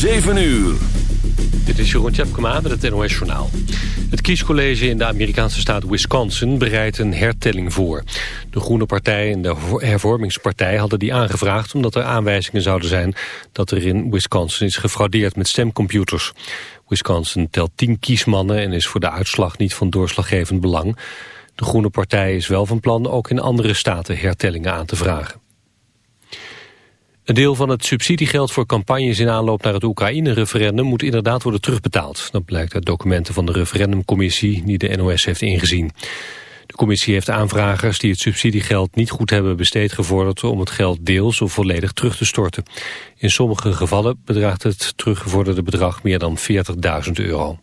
7 uur. Dit is Jeroen Tjepkema met het NOS Journaal. Het kiescollege in de Amerikaanse staat Wisconsin bereidt een hertelling voor. De Groene Partij en de Hervormingspartij hadden die aangevraagd... omdat er aanwijzingen zouden zijn dat er in Wisconsin is gefraudeerd met stemcomputers. Wisconsin telt tien kiesmannen en is voor de uitslag niet van doorslaggevend belang. De Groene Partij is wel van plan ook in andere staten hertellingen aan te vragen. Een deel van het subsidiegeld voor campagnes in aanloop naar het Oekraïne-referendum moet inderdaad worden terugbetaald. Dat blijkt uit documenten van de referendumcommissie die de NOS heeft ingezien. De commissie heeft aanvragers die het subsidiegeld niet goed hebben besteed gevorderd om het geld deels of volledig terug te storten. In sommige gevallen bedraagt het teruggevorderde bedrag meer dan 40.000 euro.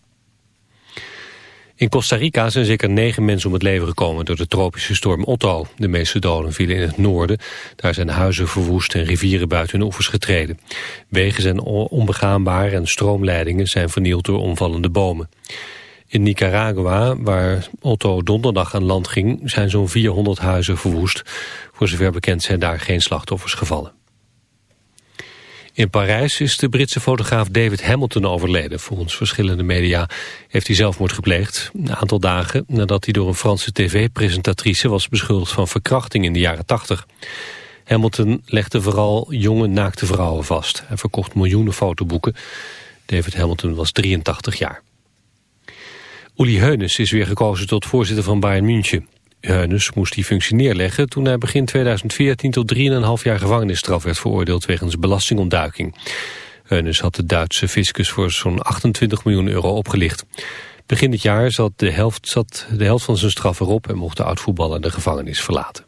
In Costa Rica zijn zeker negen mensen om het leven gekomen door de tropische storm Otto. De meeste doden vielen in het noorden. Daar zijn huizen verwoest en rivieren buiten hun oevers getreden. Wegen zijn onbegaanbaar en stroomleidingen zijn vernield door omvallende bomen. In Nicaragua, waar Otto donderdag aan land ging, zijn zo'n 400 huizen verwoest. Voor zover bekend zijn daar geen slachtoffers gevallen. In Parijs is de Britse fotograaf David Hamilton overleden. Volgens verschillende media heeft hij zelfmoord gepleegd. Een aantal dagen nadat hij door een Franse tv-presentatrice was beschuldigd van verkrachting in de jaren 80. Hamilton legde vooral jonge naakte vrouwen vast. Hij verkocht miljoenen fotoboeken. David Hamilton was 83 jaar. Uli Heunes is weer gekozen tot voorzitter van Bayern München. Heunes moest die functie neerleggen toen hij begin 2014 tot 3,5 jaar gevangenisstraf werd veroordeeld wegens belastingontduiking. Heunes had de Duitse fiscus voor zo'n 28 miljoen euro opgelicht. Begin dit jaar zat de helft, zat de helft van zijn straf erop en mocht de oud-voetballer de gevangenis verlaten.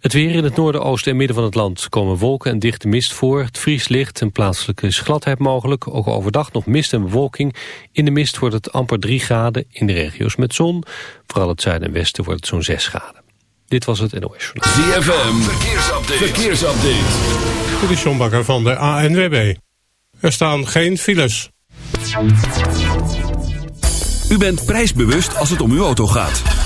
Het weer in het noorden, oosten en midden van het land komen wolken en dichte mist voor. Het vries licht en plaatselijke is gladheid mogelijk. Ook overdag nog mist en bewolking. In de mist wordt het amper 3 graden. In de regio's met zon. Vooral het zuiden en westen wordt het zo'n 6 graden. Dit was het NOS Journal. ZFM, verkeersupdate. verkeersupdate. Dit is John Bakker van de ANWB. Er staan geen files. U bent prijsbewust als het om uw auto gaat.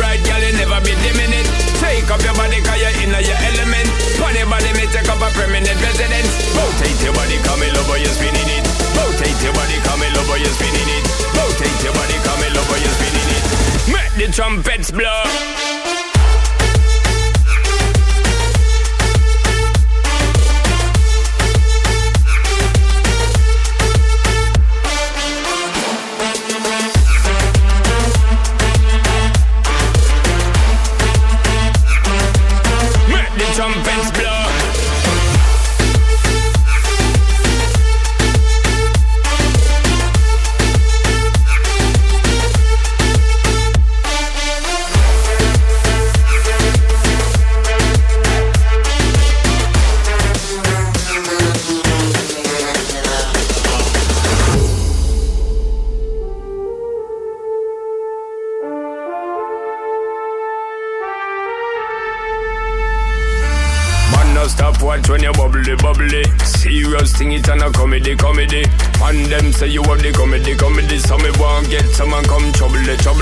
the trumpets blow comedy. And them say you have the comedy, comedy. So me want get someone come trouble, trouble.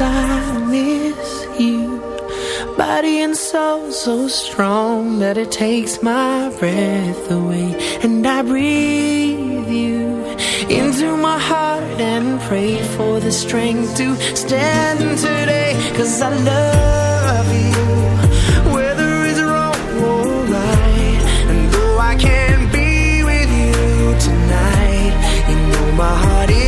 I miss you. Body and soul so strong that it takes my breath away. And I breathe you into my heart and pray for the strength to stand today. Cause I love you. Whether it's wrong or right, and though I can't be with you tonight, my heart is.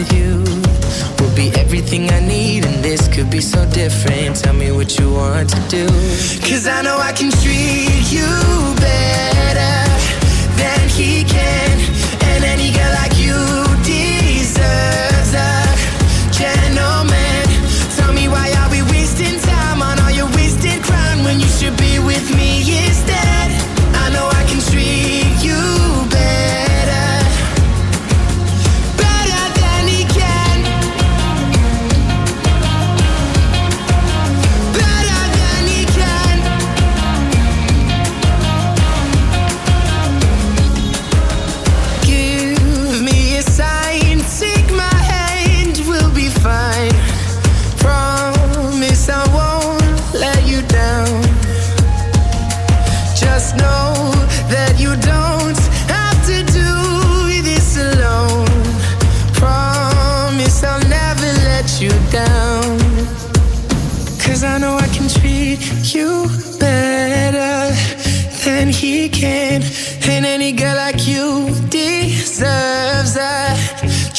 with you will be everything I need, and this could be so different. Tell me what you want to do. Cause I know I can treat you better.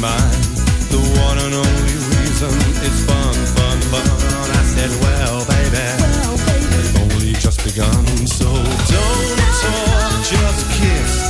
mine. The one and only reason is fun, fun, fun. I said, well, baby, well, baby. they've only just begun, so don't talk, just kiss.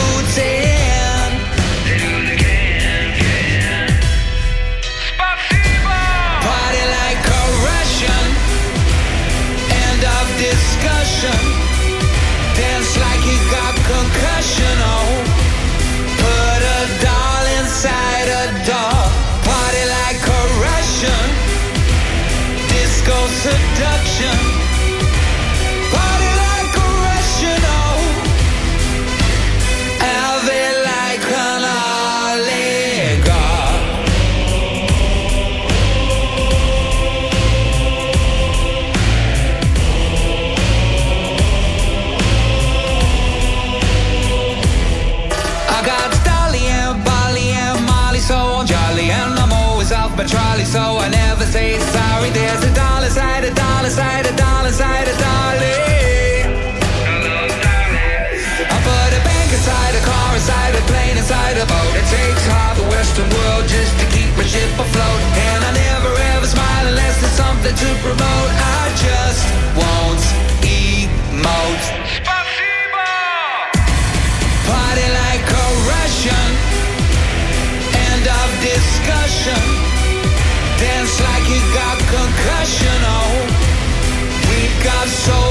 So.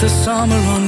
the summer on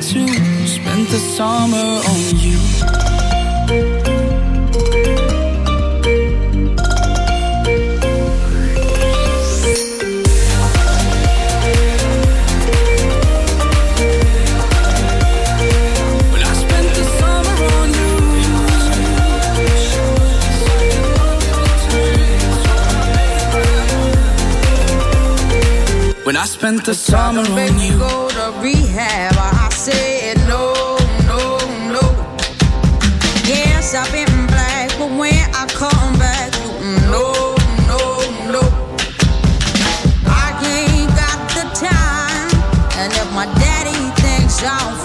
the summer on you. When I spent the summer on you. When I spent the summer on you. Go to rehab. down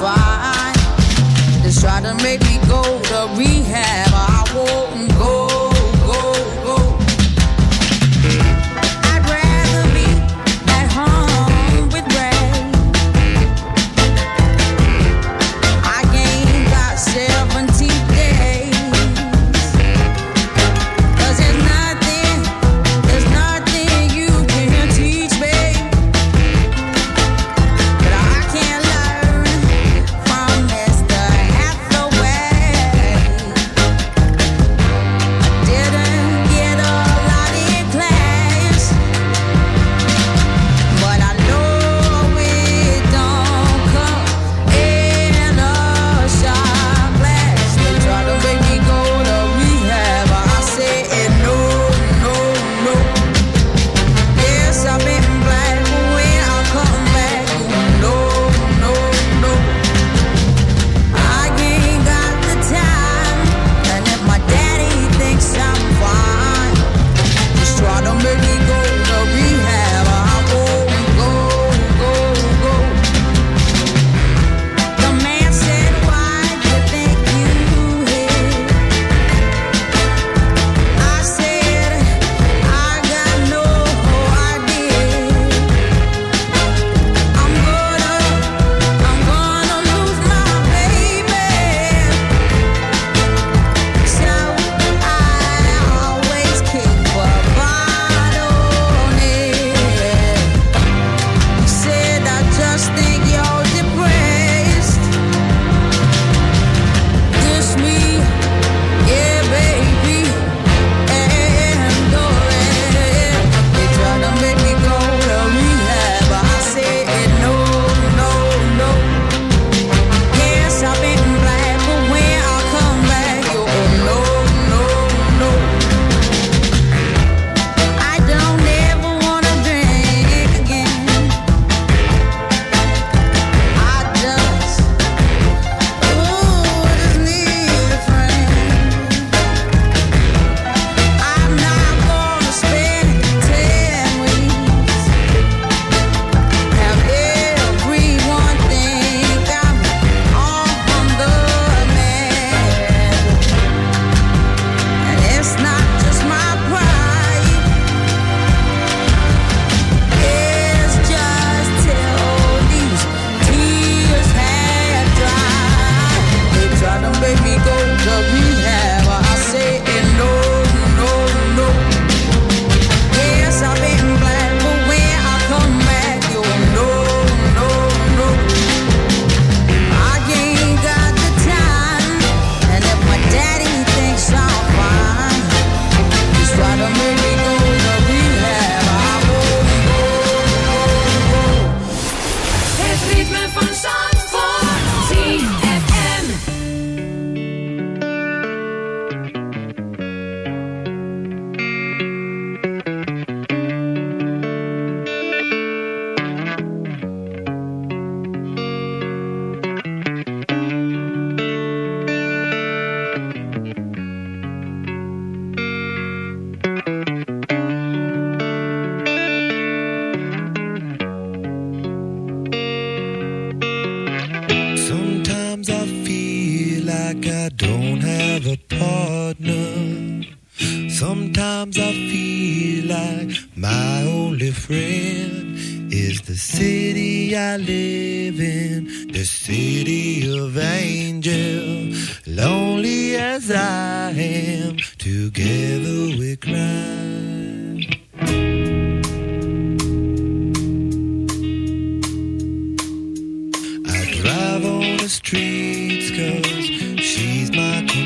the streets cause she's my companion.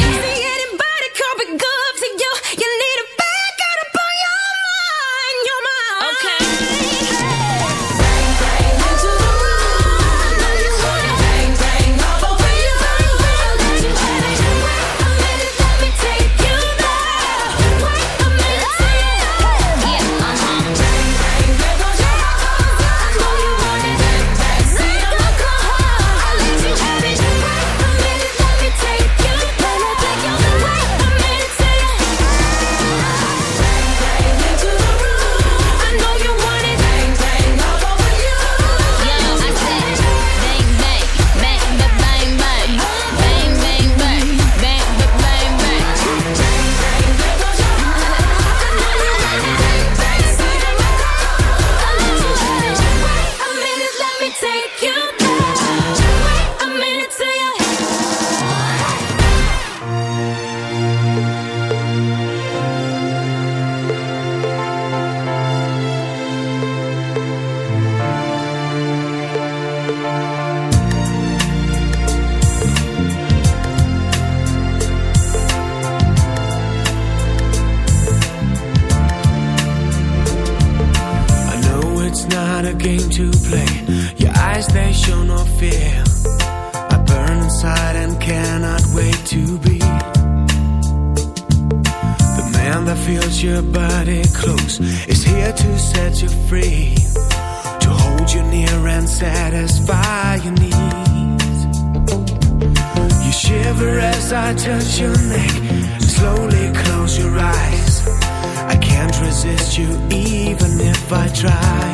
Resist you even if I try.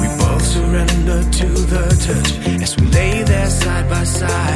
We both surrender to the touch as we lay there side by side.